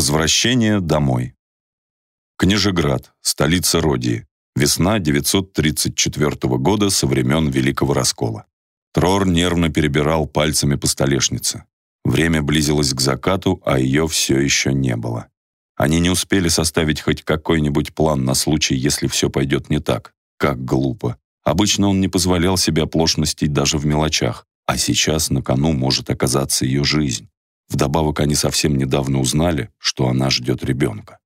Возвращение домой. Княжеград, столица Родии. Весна 934 года со времен Великого Раскола. Трор нервно перебирал пальцами по столешнице. Время близилось к закату, а ее все еще не было. Они не успели составить хоть какой-нибудь план на случай, если все пойдет не так. Как глупо. Обычно он не позволял себе оплошностей даже в мелочах, а сейчас на кону может оказаться ее жизнь. Вдобавок они совсем недавно узнали, что она ждет ребенка.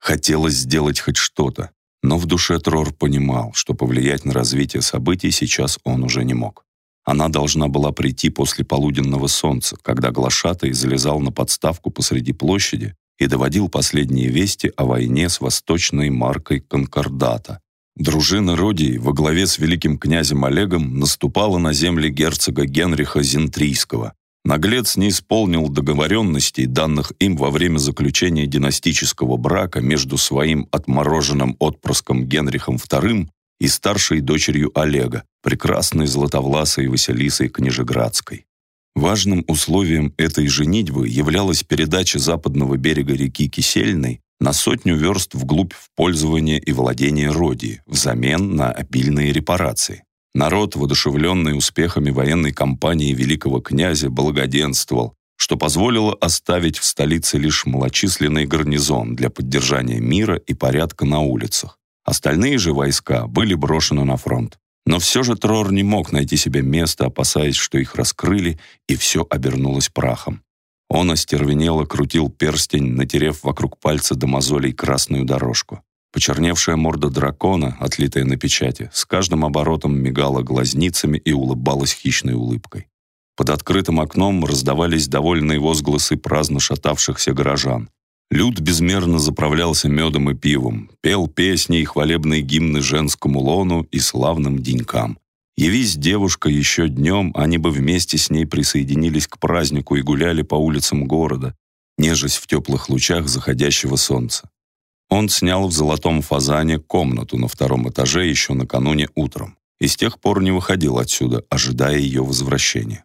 Хотелось сделать хоть что-то, но в душе Трор понимал, что повлиять на развитие событий сейчас он уже не мог. Она должна была прийти после полуденного солнца, когда глашатый залезал на подставку посреди площади и доводил последние вести о войне с восточной маркой Конкордата. Дружина Родии во главе с великим князем Олегом наступала на земли герцога Генриха Зентрийского. Наглец не исполнил договоренностей, данных им во время заключения династического брака между своим отмороженным отпрыском Генрихом II и старшей дочерью Олега, прекрасной златовласой Василисой Книжеградской. Важным условием этой женитьбы являлась передача западного берега реки Кисельной на сотню верст вглубь в пользование и владение Родии взамен на обильные репарации. Народ, воодушевленный успехами военной кампании великого князя, благоденствовал, что позволило оставить в столице лишь малочисленный гарнизон для поддержания мира и порядка на улицах. Остальные же войска были брошены на фронт. Но все же Трор не мог найти себе места, опасаясь, что их раскрыли, и все обернулось прахом. Он остервенело крутил перстень, натерев вокруг пальца до мозолей красную дорожку. Почерневшая морда дракона, отлитая на печати, с каждым оборотом мигала глазницами и улыбалась хищной улыбкой. Под открытым окном раздавались довольные возгласы праздно шатавшихся горожан. Люд безмерно заправлялся медом и пивом, пел песни и хвалебные гимны женскому лону и славным денькам. Явись девушка еще днем, они бы вместе с ней присоединились к празднику и гуляли по улицам города, нежесть в теплых лучах заходящего солнца. Он снял в золотом фазане комнату на втором этаже еще накануне утром и с тех пор не выходил отсюда, ожидая ее возвращения.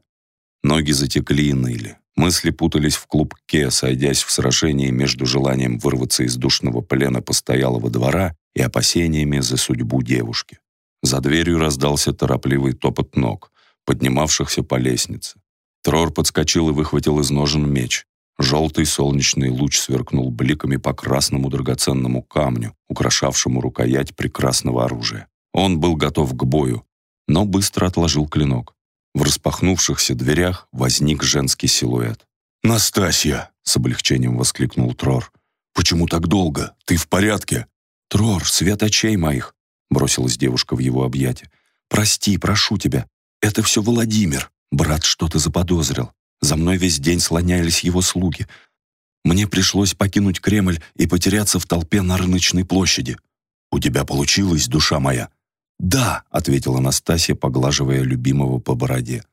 Ноги затекли и ныли. Мысли путались в клубке, сойдясь в сражении между желанием вырваться из душного плена постоялого двора и опасениями за судьбу девушки. За дверью раздался торопливый топот ног, поднимавшихся по лестнице. Трор подскочил и выхватил из ножен меч. Желтый солнечный луч сверкнул бликами по красному драгоценному камню, украшавшему рукоять прекрасного оружия. Он был готов к бою, но быстро отложил клинок. В распахнувшихся дверях возник женский силуэт. «Настасья!» — с облегчением воскликнул Трор. «Почему так долго? Ты в порядке?» «Трор, свет очей моих!» — бросилась девушка в его объятия. «Прости, прошу тебя. Это все Владимир. Брат что-то заподозрил. За мной весь день слонялись его слуги. Мне пришлось покинуть Кремль и потеряться в толпе на рыночной площади. У тебя получилось, душа моя?» «Да», — ответила Настасья, поглаживая любимого по бороде.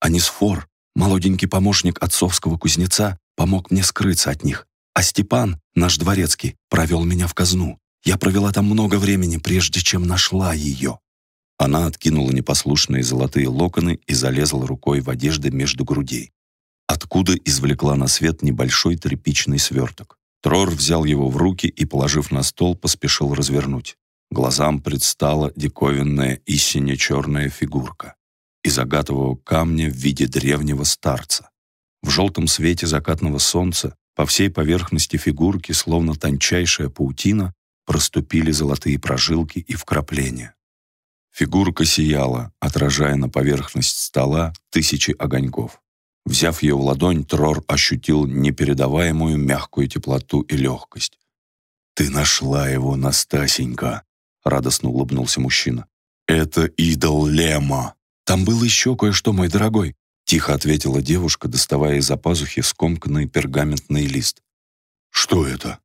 «Анисфор, молоденький помощник отцовского кузнеца, помог мне скрыться от них, а Степан, наш дворецкий, провел меня в казну. Я провела там много времени, прежде чем нашла ее». Она откинула непослушные золотые локоны и залезла рукой в одежды между грудей. Откуда извлекла на свет небольшой тряпичный сверток. Трор взял его в руки и, положив на стол, поспешил развернуть. Глазам предстала диковинная и сине-черная фигурка из агатового камня в виде древнего старца. В желтом свете закатного солнца по всей поверхности фигурки, словно тончайшая паутина, проступили золотые прожилки и вкрапления. Фигурка сияла, отражая на поверхность стола тысячи огоньков. Взяв ее в ладонь, Трор ощутил непередаваемую мягкую теплоту и легкость. «Ты нашла его, Настасенька!» — радостно улыбнулся мужчина. «Это идол Лема!» «Там было еще кое-что, мой дорогой», — тихо ответила девушка, доставая из-за пазухи скомканный пергаментный лист. «Что это?»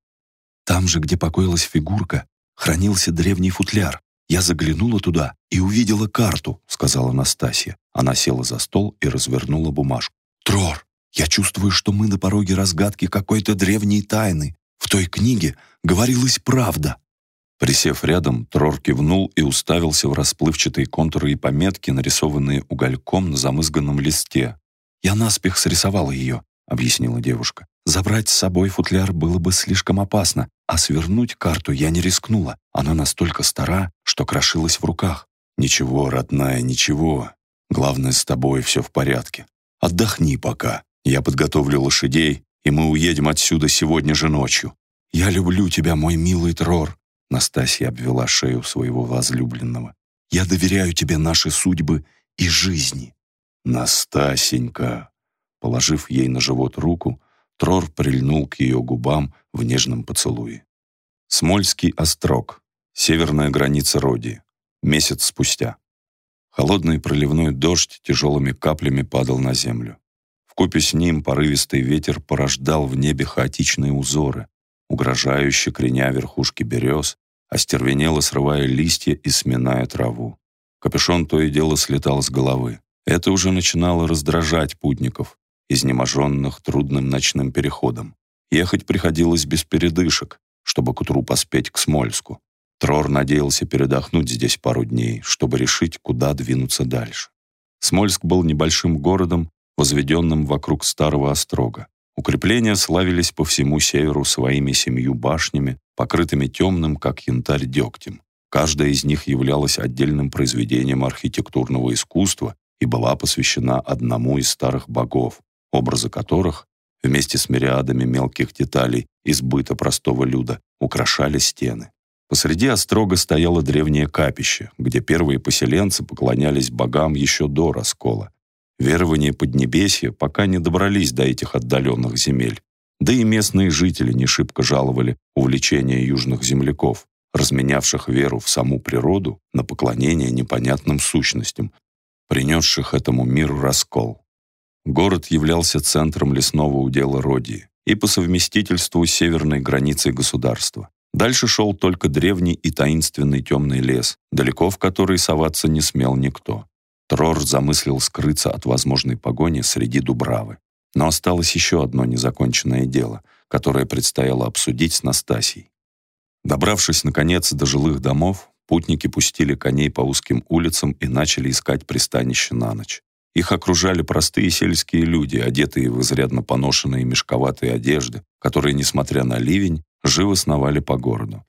«Там же, где покоилась фигурка, хранился древний футляр. Я заглянула туда и увидела карту», — сказала Настасья. Она села за стол и развернула бумажку. «Трор, я чувствую, что мы на пороге разгадки какой-то древней тайны. В той книге говорилась правда». Присев рядом, Трор кивнул и уставился в расплывчатые контуры и пометки, нарисованные угольком на замызганном листе. «Я наспех срисовала ее», — объяснила девушка. Забрать с собой футляр было бы слишком опасно, а свернуть карту я не рискнула. Она настолько стара, что крошилась в руках. «Ничего, родная, ничего. Главное, с тобой все в порядке. Отдохни пока. Я подготовлю лошадей, и мы уедем отсюда сегодня же ночью. Я люблю тебя, мой милый Трор». Настасья обвела шею своего возлюбленного. «Я доверяю тебе наши судьбы и жизни». «Настасенька!» Положив ей на живот руку, Трор прильнул к ее губам в нежном поцелуе. Смольский острог. Северная граница Родии. Месяц спустя. Холодный проливной дождь тяжелыми каплями падал на землю. Вкупе с ним порывистый ветер порождал в небе хаотичные узоры, угрожающе креня верхушки берез, остервенело срывая листья и сминая траву. Капюшон то и дело слетал с головы. Это уже начинало раздражать путников, изнеможенных трудным ночным переходом. Ехать приходилось без передышек, чтобы к утру поспеть к Смольску. Трор надеялся передохнуть здесь пару дней, чтобы решить, куда двинуться дальше. Смольск был небольшим городом, возведенным вокруг старого острога. Укрепления славились по всему северу своими семью башнями, покрытыми темным, как янтарь, дегтем. Каждая из них являлась отдельным произведением архитектурного искусства и была посвящена одному из старых богов, образы которых, вместе с мириадами мелких деталей из быта простого люда, украшали стены. Посреди острога стояло древнее капище, где первые поселенцы поклонялись богам еще до раскола. Верования Поднебесья пока не добрались до этих отдаленных земель. Да и местные жители не шибко жаловали увлечение южных земляков, разменявших веру в саму природу на поклонение непонятным сущностям, принесших этому миру раскол. Город являлся центром лесного удела Родии и по совместительству северной границей государства. Дальше шел только древний и таинственный темный лес, далеко в который соваться не смел никто. Трор замыслил скрыться от возможной погони среди Дубравы. Но осталось еще одно незаконченное дело, которое предстояло обсудить с Настасьей. Добравшись, наконец, до жилых домов, путники пустили коней по узким улицам и начали искать пристанище на ночь. Их окружали простые сельские люди, одетые в изрядно поношенные мешковатые одежды, которые, несмотря на ливень, живо сновали по городу.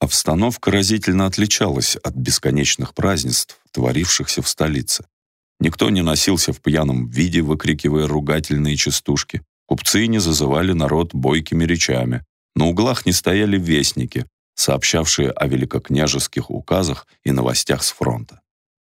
Обстановка разительно отличалась от бесконечных празднеств, творившихся в столице. Никто не носился в пьяном виде, выкрикивая ругательные частушки. Купцы не зазывали народ бойкими речами. На углах не стояли вестники, сообщавшие о великокняжеских указах и новостях с фронта.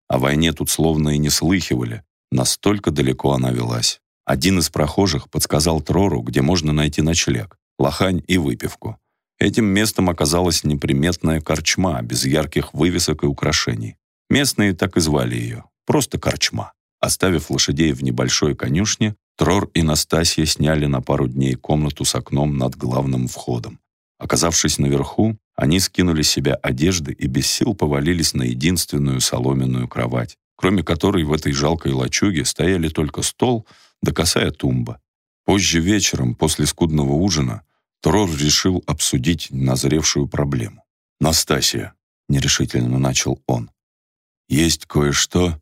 О войне тут словно и не слыхивали, Настолько далеко она велась. Один из прохожих подсказал Трору, где можно найти ночлег, лохань и выпивку. Этим местом оказалась неприметная корчма, без ярких вывесок и украшений. Местные так и звали ее, просто корчма. Оставив лошадей в небольшой конюшне, Трор и Настасья сняли на пару дней комнату с окном над главным входом. Оказавшись наверху, они скинули с себя одежды и без сил повалились на единственную соломенную кровать, кроме которой в этой жалкой лачуге стояли только стол да косая тумба. Позже вечером, после скудного ужина, Трор решил обсудить назревшую проблему. «Настасья», — нерешительно начал он, — «есть кое-что,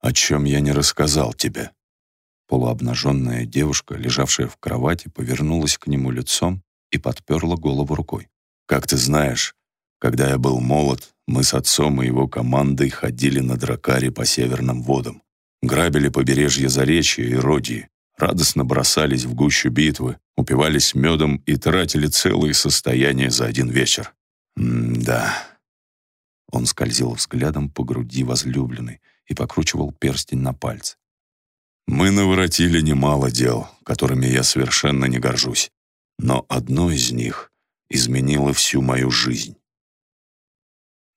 о чем я не рассказал тебе». Полуобнаженная девушка, лежавшая в кровати, повернулась к нему лицом и подперла голову рукой. «Как ты знаешь, когда я был молод, мы с отцом и его командой ходили на дракаре по северным водам, грабили побережье Заречья и Родии, радостно бросались в гущу битвы, упивались медом и тратили целые состояния за один вечер. М-да. Он скользил взглядом по груди возлюбленной и покручивал перстень на пальце. Мы наворотили немало дел, которыми я совершенно не горжусь, но одно из них изменило всю мою жизнь.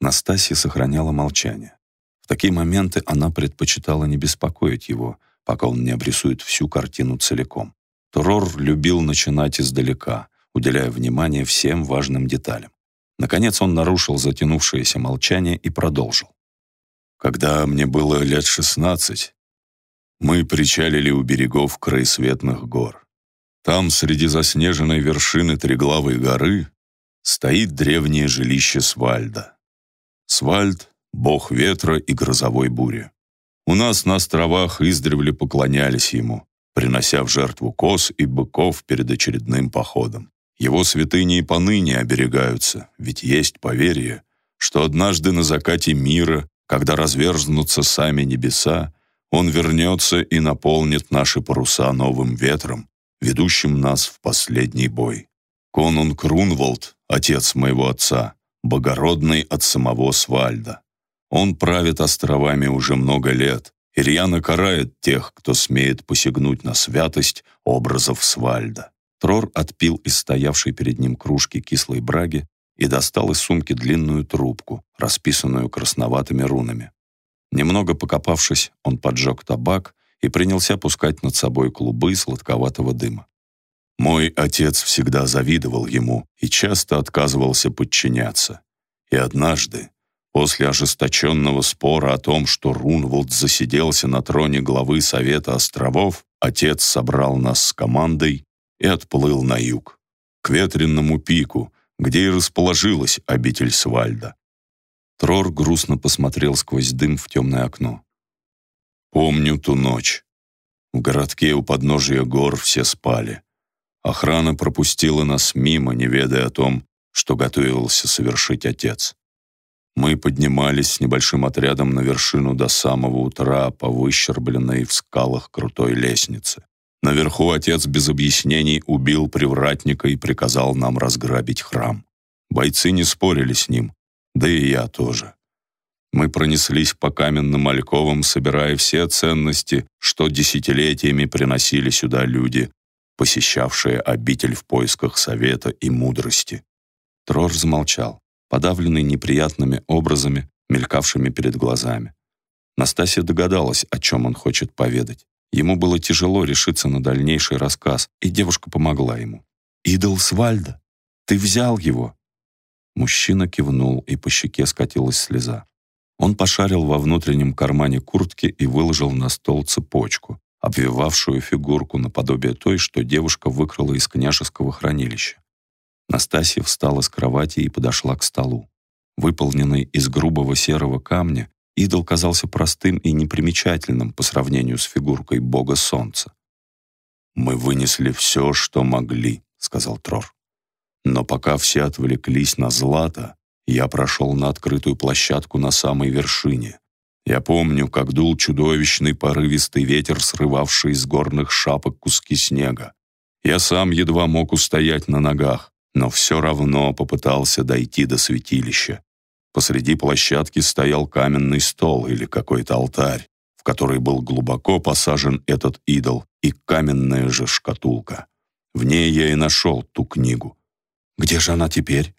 Настасья сохраняла молчание. В такие моменты она предпочитала не беспокоить его, пока он не обрисует всю картину целиком. Торор любил начинать издалека, уделяя внимание всем важным деталям. Наконец он нарушил затянувшееся молчание и продолжил. «Когда мне было лет шестнадцать, мы причалили у берегов краесветных гор. Там, среди заснеженной вершины Треглавой горы, стоит древнее жилище Свальда. Свальд — бог ветра и грозовой бури. У нас на островах издревле поклонялись ему, принося в жертву коз и быков перед очередным походом. Его святыни и поныне оберегаются, ведь есть поверье, что однажды на закате мира, когда разверзнутся сами небеса, он вернется и наполнит наши паруса новым ветром, ведущим нас в последний бой. Конунг Рунволд, отец моего отца, богородный от самого Свальда. Он правит островами уже много лет, и рьяно карает тех, кто смеет посягнуть на святость образов Свальда. Трор отпил из стоявшей перед ним кружки кислой браги и достал из сумки длинную трубку, расписанную красноватыми рунами. Немного покопавшись, он поджег табак и принялся пускать над собой клубы сладковатого дыма. Мой отец всегда завидовал ему и часто отказывался подчиняться. И однажды, После ожесточенного спора о том, что Рунволд засиделся на троне главы Совета островов, отец собрал нас с командой и отплыл на юг, к ветренному пику, где и расположилась обитель Свальда. Трор грустно посмотрел сквозь дым в темное окно. «Помню ту ночь. В городке у подножия гор все спали. Охрана пропустила нас мимо, не ведая о том, что готовился совершить отец. Мы поднимались с небольшим отрядом на вершину до самого утра по выщербленной в скалах крутой лестнице. Наверху отец без объяснений убил привратника и приказал нам разграбить храм. Бойцы не спорили с ним, да и я тоже. Мы пронеслись по каменным альковам, собирая все ценности, что десятилетиями приносили сюда люди, посещавшие обитель в поисках совета и мудрости. Трор замолчал подавленный неприятными образами, мелькавшими перед глазами. Настасья догадалась, о чем он хочет поведать. Ему было тяжело решиться на дальнейший рассказ, и девушка помогла ему. «Идол Свальда! Ты взял его!» Мужчина кивнул, и по щеке скатилась слеза. Он пошарил во внутреннем кармане куртки и выложил на стол цепочку, обвивавшую фигурку наподобие той, что девушка выкрала из княжеского хранилища. Настасья встала с кровати и подошла к столу. Выполненный из грубого серого камня, идол казался простым и непримечательным по сравнению с фигуркой бога солнца. «Мы вынесли все, что могли», — сказал Трор. «Но пока все отвлеклись на злато, я прошел на открытую площадку на самой вершине. Я помню, как дул чудовищный порывистый ветер, срывавший из горных шапок куски снега. Я сам едва мог устоять на ногах но все равно попытался дойти до святилища. Посреди площадки стоял каменный стол или какой-то алтарь, в который был глубоко посажен этот идол, и каменная же шкатулка. В ней я и нашел ту книгу. Где же она теперь?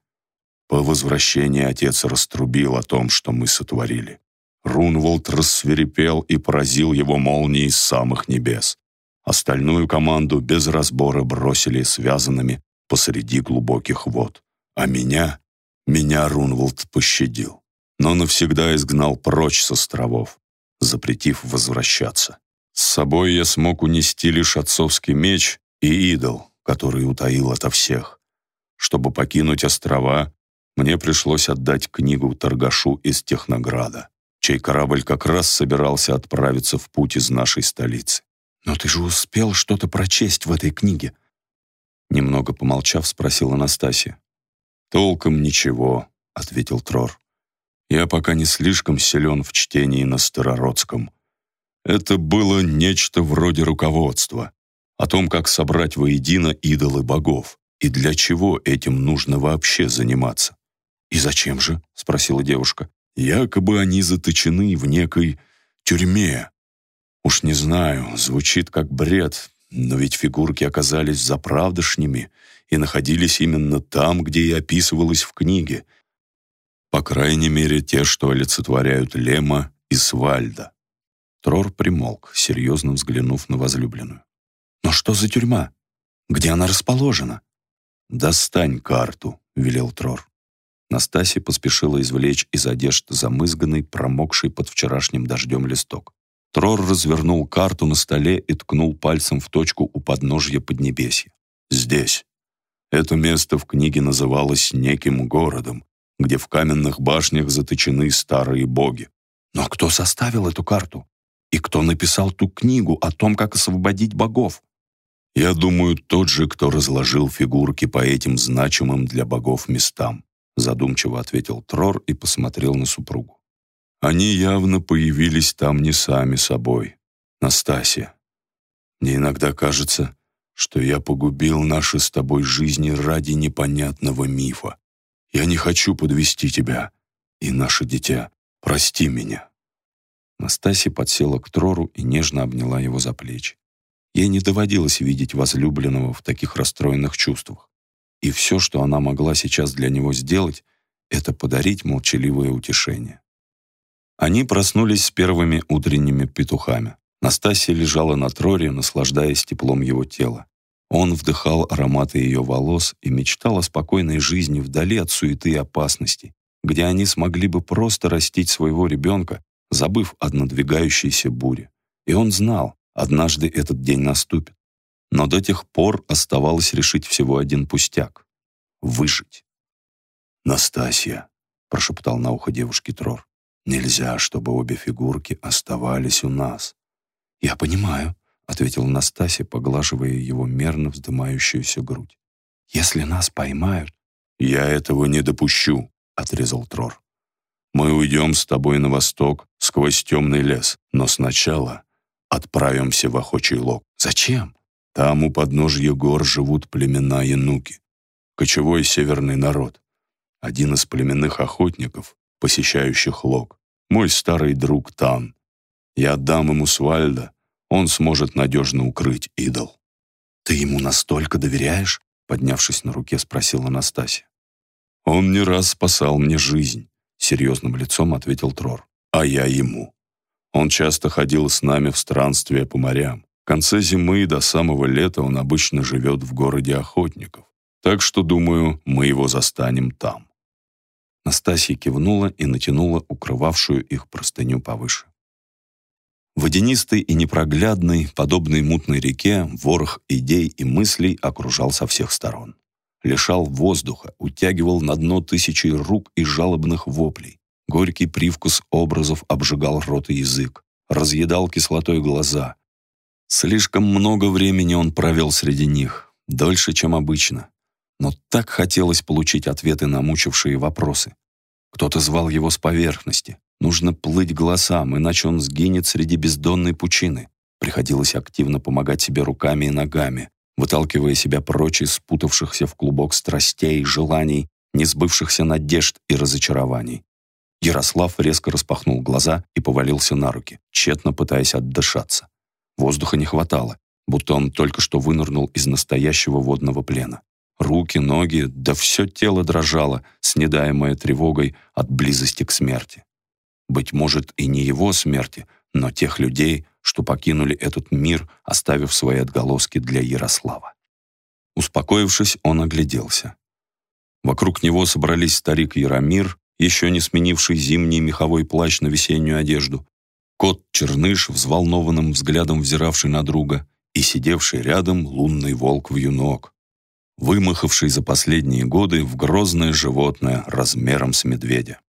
По возвращении отец раструбил о том, что мы сотворили. Рунволд рассверепел и поразил его молнией с самых небес. Остальную команду без разбора бросили связанными посреди глубоких вод. А меня, меня Рунволд пощадил, но навсегда изгнал прочь с островов, запретив возвращаться. С собой я смог унести лишь отцовский меч и идол, который утаил ото всех. Чтобы покинуть острова, мне пришлось отдать книгу торгашу из Технограда, чей корабль как раз собирался отправиться в путь из нашей столицы. «Но ты же успел что-то прочесть в этой книге», Немного помолчав, спросила Анастасия. «Толком ничего», — ответил Трор. «Я пока не слишком силен в чтении на Старородском. Это было нечто вроде руководства о том, как собрать воедино идолы богов и для чего этим нужно вообще заниматься. «И зачем же?» — спросила девушка. «Якобы они заточены в некой тюрьме. Уж не знаю, звучит как бред, но ведь фигурки оказались заправдошними и находились именно там, где и описывалось в книге. По крайней мере, те, что олицетворяют Лема и Свальда. Трор примолк, серьезно взглянув на возлюбленную. «Но что за тюрьма? Где она расположена?» «Достань карту», — велел Трор. Настасья поспешила извлечь из одежд замызганный, промокший под вчерашним дождем листок. Трор развернул карту на столе и ткнул пальцем в точку у подножья Поднебесья. «Здесь. Это место в книге называлось неким городом, где в каменных башнях заточены старые боги. Но кто составил эту карту? И кто написал ту книгу о том, как освободить богов? Я думаю, тот же, кто разложил фигурки по этим значимым для богов местам, задумчиво ответил Трор и посмотрел на супругу. Они явно появились там не сами собой. Настасья, мне иногда кажется, что я погубил наши с тобой жизни ради непонятного мифа. Я не хочу подвести тебя и наше дитя. Прости меня». Настасья подсела к Трору и нежно обняла его за плечи. Ей не доводилось видеть возлюбленного в таких расстроенных чувствах. И все, что она могла сейчас для него сделать, это подарить молчаливое утешение. Они проснулись с первыми утренними петухами. Настасья лежала на троре, наслаждаясь теплом его тела. Он вдыхал ароматы ее волос и мечтал о спокойной жизни вдали от суеты и опасностей, где они смогли бы просто растить своего ребенка, забыв о надвигающейся буре. И он знал, однажды этот день наступит. Но до тех пор оставалось решить всего один пустяк — выжить. «Настасья», — прошептал на ухо девушке Трор, — «нельзя, чтобы обе фигурки оставались у нас. «Я понимаю», — ответила Настасья, поглаживая его мерно вздымающуюся грудь. «Если нас поймают...» «Я этого не допущу», — отрезал Трор. «Мы уйдем с тобой на восток, сквозь темный лес, но сначала отправимся в охочий лог». «Зачем?» «Там у подножья гор живут племена януки, кочевой северный народ. Один из племенных охотников, посещающих лог, мой старый друг Тан. Я отдам ему Свальда, он сможет надежно укрыть идол. «Ты ему настолько доверяешь?» Поднявшись на руке, спросила Анастасия. «Он не раз спасал мне жизнь», — серьезным лицом ответил Трор. «А я ему. Он часто ходил с нами в странствия по морям. В конце зимы и до самого лета он обычно живет в городе охотников. Так что, думаю, мы его застанем там». Настасья кивнула и натянула укрывавшую их простыню повыше. Водянистый и непроглядный, подобный мутной реке, ворох идей и мыслей окружал со всех сторон. Лишал воздуха, утягивал на дно тысячи рук и жалобных воплей. Горький привкус образов обжигал рот и язык, разъедал кислотой глаза. Слишком много времени он провел среди них, дольше, чем обычно. Но так хотелось получить ответы на мучившие вопросы. Кто-то звал его с поверхности, Нужно плыть голосам, иначе он сгинет среди бездонной пучины. Приходилось активно помогать себе руками и ногами, выталкивая себя прочь из спутавшихся в клубок страстей, желаний, несбывшихся надежд и разочарований. Ярослав резко распахнул глаза и повалился на руки, тщетно пытаясь отдышаться. Воздуха не хватало, будто он только что вынырнул из настоящего водного плена. Руки, ноги, да все тело дрожало, снедаемое тревогой от близости к смерти. Быть может, и не его смерти, но тех людей, что покинули этот мир, оставив свои отголоски для Ярослава. Успокоившись, он огляделся. Вокруг него собрались старик Яромир, еще не сменивший зимний меховой плащ на весеннюю одежду, кот Черныш, взволнованным взглядом взиравший на друга, и сидевший рядом лунный волк-вьюнок, вымахавший за последние годы в грозное животное размером с медведя.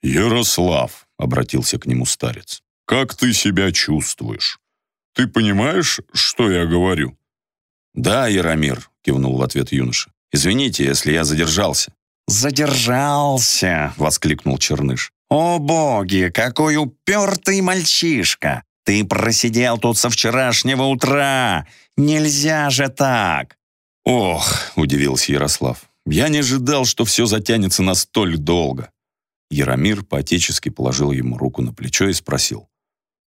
«Ярослав», — обратился к нему старец, — «как ты себя чувствуешь? Ты понимаешь, что я говорю?» «Да, Яромир», — кивнул в ответ юноша. «Извините, если я задержался». «Задержался!» — воскликнул Черныш. «О боги, какой упертый мальчишка! Ты просидел тут со вчерашнего утра! Нельзя же так!» «Ох!» — удивился Ярослав. «Я не ожидал, что все затянется настолько долго. Яромир поотечески положил ему руку на плечо и спросил.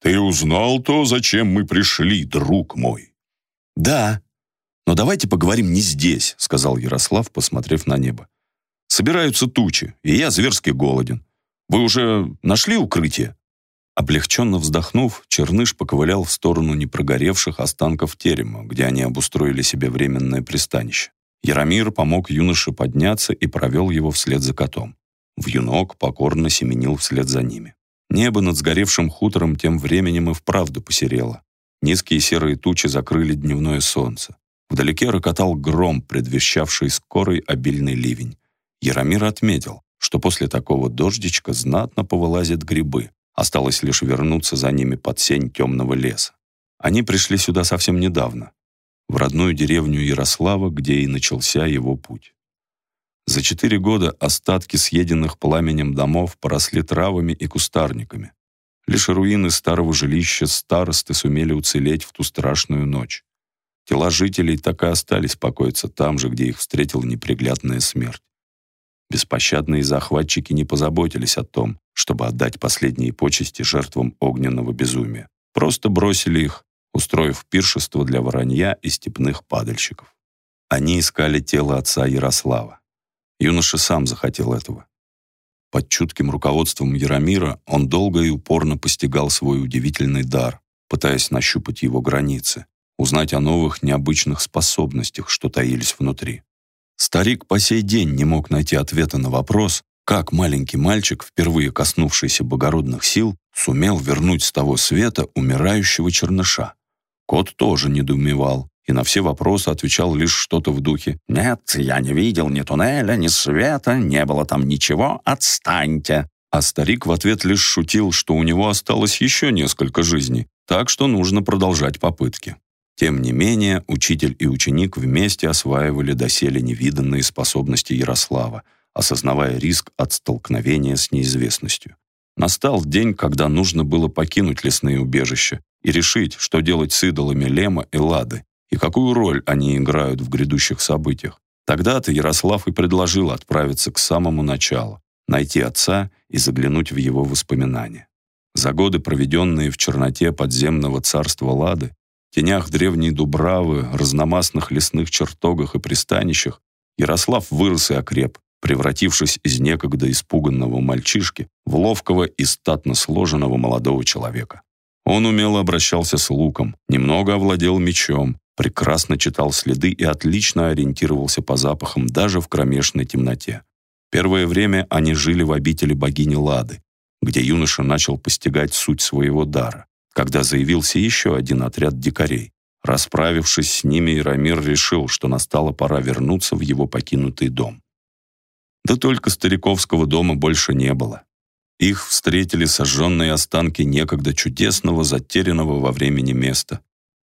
«Ты узнал то, зачем мы пришли, друг мой?» «Да. Но давайте поговорим не здесь», — сказал Ярослав, посмотрев на небо. «Собираются тучи, и я зверски голоден. Вы уже нашли укрытие?» Облегченно вздохнув, Черныш поковылял в сторону непрогоревших останков терема, где они обустроили себе временное пристанище. Яромир помог юноше подняться и провел его вслед за котом. Вьюнок покорно семенил вслед за ними. Небо над сгоревшим хутором тем временем и вправду посерело. Низкие серые тучи закрыли дневное солнце. Вдалеке рокотал гром, предвещавший скорый обильный ливень. Яромир отметил, что после такого дождичка знатно повылазят грибы, Осталось лишь вернуться за ними под сень темного леса. Они пришли сюда совсем недавно, в родную деревню Ярослава, где и начался его путь. За четыре года остатки съеденных пламенем домов поросли травами и кустарниками. Лишь руины старого жилища старосты сумели уцелеть в ту страшную ночь. Тела жителей так и остались покоиться там же, где их встретила неприглядная смерть. Беспощадные захватчики не позаботились о том, чтобы отдать последние почести жертвам огненного безумия. Просто бросили их, устроив пиршество для воронья и степных падальщиков. Они искали тело отца Ярослава. Юноша сам захотел этого. Под чутким руководством Яромира он долго и упорно постигал свой удивительный дар, пытаясь нащупать его границы, узнать о новых необычных способностях, что таились внутри. Старик по сей день не мог найти ответа на вопрос, как маленький мальчик, впервые коснувшийся богородных сил, сумел вернуть с того света умирающего черныша. Кот тоже недоумевал и на все вопросы отвечал лишь что-то в духе «Нет, я не видел ни туннеля, ни света, не было там ничего, отстаньте». А старик в ответ лишь шутил, что у него осталось еще несколько жизней, так что нужно продолжать попытки. Тем не менее, учитель и ученик вместе осваивали доселе невиданные способности Ярослава, осознавая риск от столкновения с неизвестностью. Настал день, когда нужно было покинуть лесные убежища и решить, что делать с идолами Лема и Лады, и какую роль они играют в грядущих событиях. Тогда-то Ярослав и предложил отправиться к самому началу, найти отца и заглянуть в его воспоминания. За годы, проведенные в черноте подземного царства Лады, тенях древней Дубравы, разномастных лесных чертогах и пристанищах, Ярослав вырос и окреп, превратившись из некогда испуганного мальчишки в ловкого и статно сложенного молодого человека. Он умело обращался с луком, немного овладел мечом, прекрасно читал следы и отлично ориентировался по запахам даже в кромешной темноте. Первое время они жили в обители богини Лады, где юноша начал постигать суть своего дара когда заявился еще один отряд дикарей. Расправившись с ними, Рамир решил, что настала пора вернуться в его покинутый дом. Да только стариковского дома больше не было. Их встретили сожженные останки некогда чудесного, затерянного во времени места.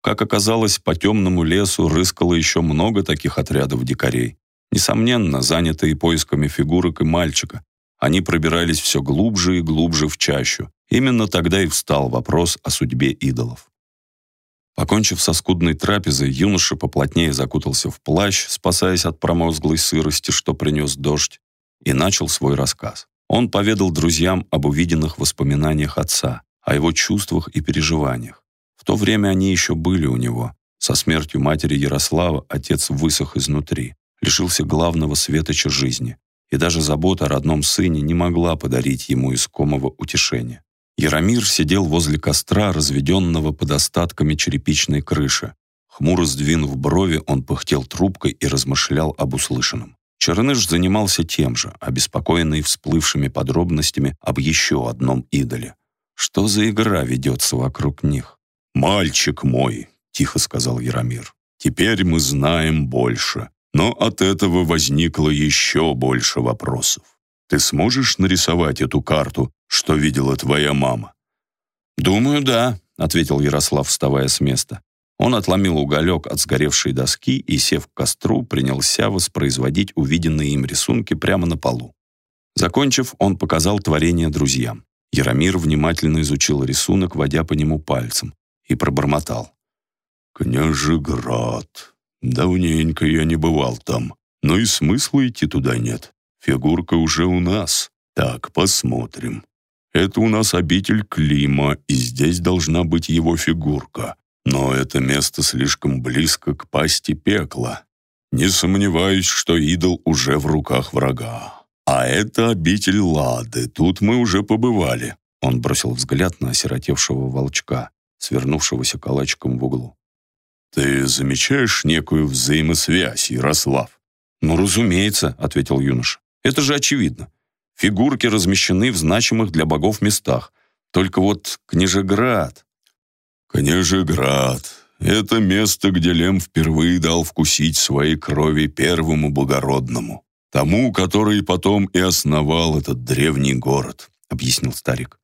Как оказалось, по темному лесу рыскало еще много таких отрядов дикарей. Несомненно, занятые поисками фигурок и мальчика, они пробирались все глубже и глубже в чащу. Именно тогда и встал вопрос о судьбе идолов. Покончив со скудной трапезой, юноша поплотнее закутался в плащ, спасаясь от промозглой сырости, что принес дождь, и начал свой рассказ. Он поведал друзьям об увиденных воспоминаниях отца, о его чувствах и переживаниях. В то время они еще были у него. Со смертью матери Ярослава отец высох изнутри, лишился главного светоча жизни и даже забота о родном сыне не могла подарить ему искомого утешения. Яромир сидел возле костра, разведенного под остатками черепичной крыши. Хмуро сдвинув брови, он пыхтел трубкой и размышлял об услышанном. Черныш занимался тем же, обеспокоенный всплывшими подробностями об еще одном идоле. Что за игра ведется вокруг них? «Мальчик мой», — тихо сказал Яромир, — «теперь мы знаем больше. Но от этого возникло еще больше вопросов. Ты сможешь нарисовать эту карту, что видела твоя мама? Думаю, да, ответил Ярослав, вставая с места. Он отломил уголек от сгоревшей доски и, сев к костру, принялся воспроизводить увиденные им рисунки прямо на полу. Закончив, он показал творение друзьям. Яромир внимательно изучил рисунок, водя по нему пальцем, и пробормотал. «Княжеград, Давненько я не бывал там, но и смысла идти туда нет. Фигурка уже у нас. Так, посмотрим. Это у нас обитель Клима, и здесь должна быть его фигурка. Но это место слишком близко к пасти пекла. Не сомневаюсь, что идол уже в руках врага. А это обитель Лады, тут мы уже побывали. Он бросил взгляд на осиротевшего волчка, свернувшегося калачиком в углу. «Ты замечаешь некую взаимосвязь, Ярослав?» «Ну, разумеется», — ответил юноша. «Это же очевидно. Фигурки размещены в значимых для богов местах. Только вот Княжеград...» «Княжеград — это место, где Лем впервые дал вкусить своей крови первому богородному, тому, который потом и основал этот древний город», — объяснил старик.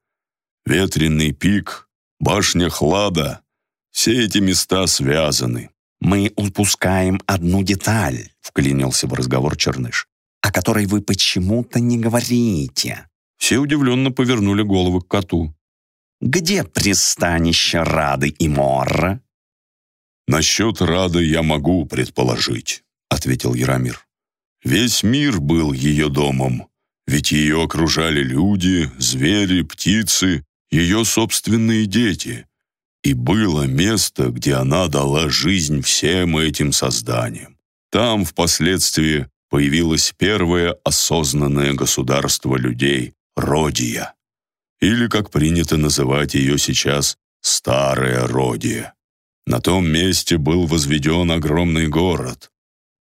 Ветреный пик, башня Хлада — все эти места связаны. «Мы упускаем одну деталь», — вклинился в разговор Черныш, «о которой вы почему-то не говорите». Все удивленно повернули головы к коту. «Где пристанище Рады и Морра?» «Насчет Рады я могу предположить», — ответил Яромир. «Весь мир был ее домом, ведь ее окружали люди, звери, птицы, ее собственные дети. И было место, где она дала жизнь всем этим созданиям. Там впоследствии появилось первое осознанное государство людей – Родия. Или, как принято называть ее сейчас, Старая Родия. На том месте был возведен огромный город,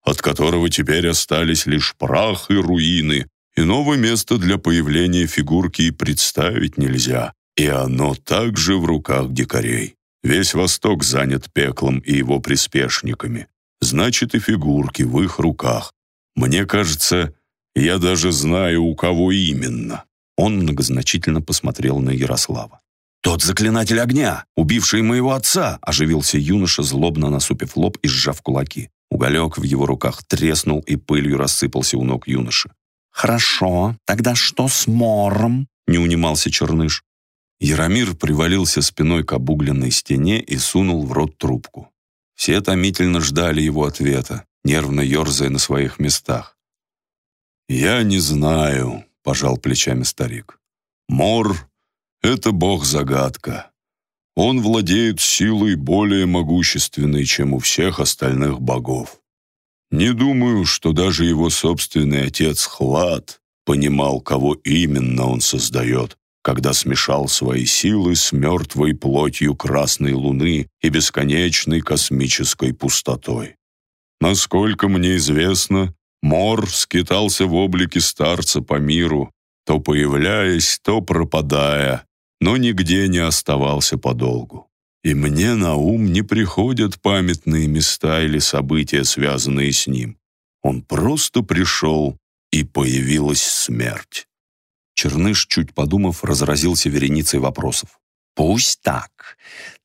от которого теперь остались лишь прах и руины, Иного места для появления фигурки и представить нельзя, и оно также в руках дикарей. Весь Восток занят пеклом и его приспешниками. Значит, и фигурки в их руках. Мне кажется, я даже знаю, у кого именно». Он многозначительно посмотрел на Ярослава. «Тот заклинатель огня, убивший моего отца!» оживился юноша, злобно насупив лоб и сжав кулаки. Уголек в его руках треснул и пылью рассыпался у ног юноши. «Хорошо, тогда что с Мором?» — не унимался Черныш. Яромир привалился спиной к обугленной стене и сунул в рот трубку. Все томительно ждали его ответа, нервно ерзая на своих местах. «Я не знаю», — пожал плечами старик. «Мор — это бог-загадка. Он владеет силой более могущественной, чем у всех остальных богов. Не думаю, что даже его собственный отец Хлад понимал, кого именно он создает, когда смешал свои силы с мертвой плотью Красной Луны и бесконечной космической пустотой. Насколько мне известно, Мор скитался в облике старца по миру, то появляясь, то пропадая, но нигде не оставался подолгу и мне на ум не приходят памятные места или события, связанные с ним. Он просто пришел, и появилась смерть. Черныш, чуть подумав, разразился вереницей вопросов. «Пусть так.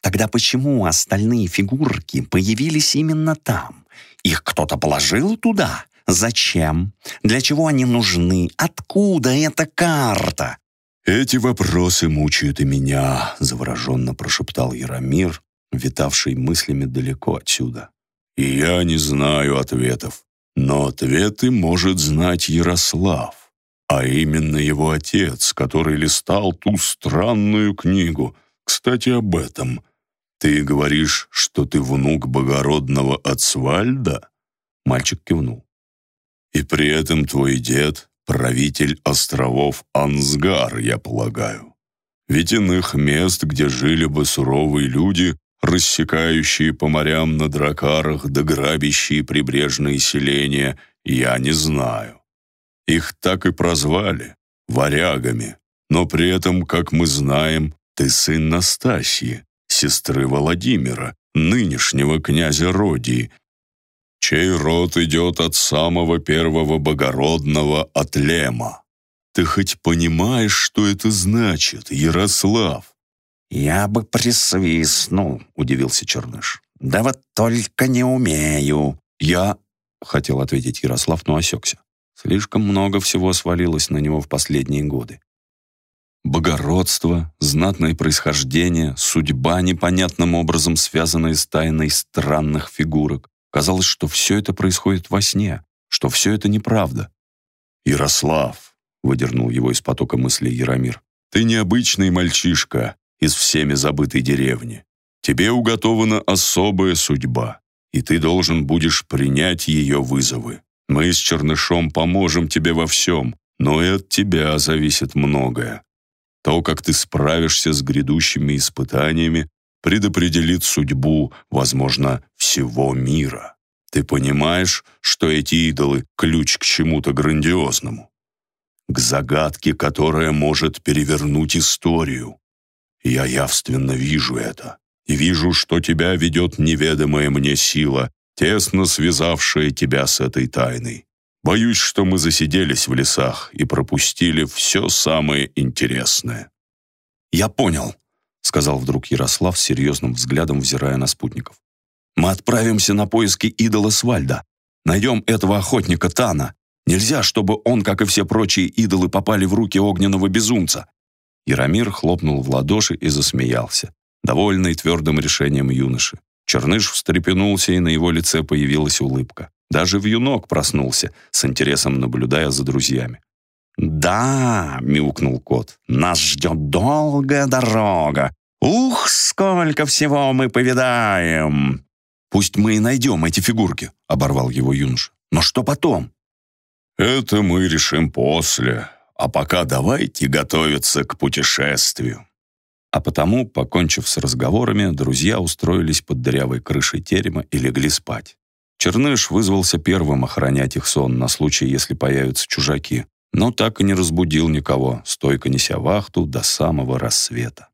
Тогда почему остальные фигурки появились именно там? Их кто-то положил туда? Зачем? Для чего они нужны? Откуда эта карта? «Эти вопросы мучают и меня», — завороженно прошептал Яромир, витавший мыслями далеко отсюда. «И я не знаю ответов, но ответы может знать Ярослав, а именно его отец, который листал ту странную книгу. Кстати, об этом. Ты говоришь, что ты внук богородного Ацвальда?» Мальчик кивнул. «И при этом твой дед правитель островов Ансгар, я полагаю. Ведь иных мест, где жили бы суровые люди, рассекающие по морям на дракарах да грабящие прибрежные селения, я не знаю. Их так и прозвали — варягами, но при этом, как мы знаем, ты сын Настасьи, сестры Владимира, нынешнего князя Родии, чей род идет от самого первого богородного Атлема. Ты хоть понимаешь, что это значит, Ярослав?» «Я бы присвистнул», — удивился Черныш. «Да вот только не умею». «Я...» — хотел ответить Ярослав, но осекся. Слишком много всего свалилось на него в последние годы. Богородство, знатное происхождение, судьба, непонятным образом связанная с тайной странных фигурок, Казалось, что все это происходит во сне, что все это неправда. «Ярослав», — выдернул его из потока мыслей Яромир, «ты необычный мальчишка из всеми забытой деревни. Тебе уготована особая судьба, и ты должен будешь принять ее вызовы. Мы с Чернышом поможем тебе во всем, но и от тебя зависит многое. То, как ты справишься с грядущими испытаниями, предопределит судьбу, возможно, всего мира. Ты понимаешь, что эти идолы — ключ к чему-то грандиозному? К загадке, которая может перевернуть историю. Я явственно вижу это. И вижу, что тебя ведет неведомая мне сила, тесно связавшая тебя с этой тайной. Боюсь, что мы засиделись в лесах и пропустили все самое интересное. «Я понял», — сказал вдруг Ярослав с серьезным взглядом, взирая на спутников. «Мы отправимся на поиски идола Свальда. Найдем этого охотника Тана. Нельзя, чтобы он, как и все прочие идолы, попали в руки огненного безумца». Яромир хлопнул в ладоши и засмеялся, довольный твердым решением юноши. Черныш встрепенулся, и на его лице появилась улыбка. Даже вьюнок проснулся, с интересом наблюдая за друзьями. «Да», — мяукнул кот, — «нас ждет долгая дорога. Ух, сколько всего мы повидаем!» «Пусть мы и найдем эти фигурки», — оборвал его юноша. «Но что потом?» «Это мы решим после, а пока давайте готовиться к путешествию». А потому, покончив с разговорами, друзья устроились под дырявой крышей терема и легли спать. Черныш вызвался первым охранять их сон на случай, если появятся чужаки, но так и не разбудил никого, стойко неся вахту до самого рассвета.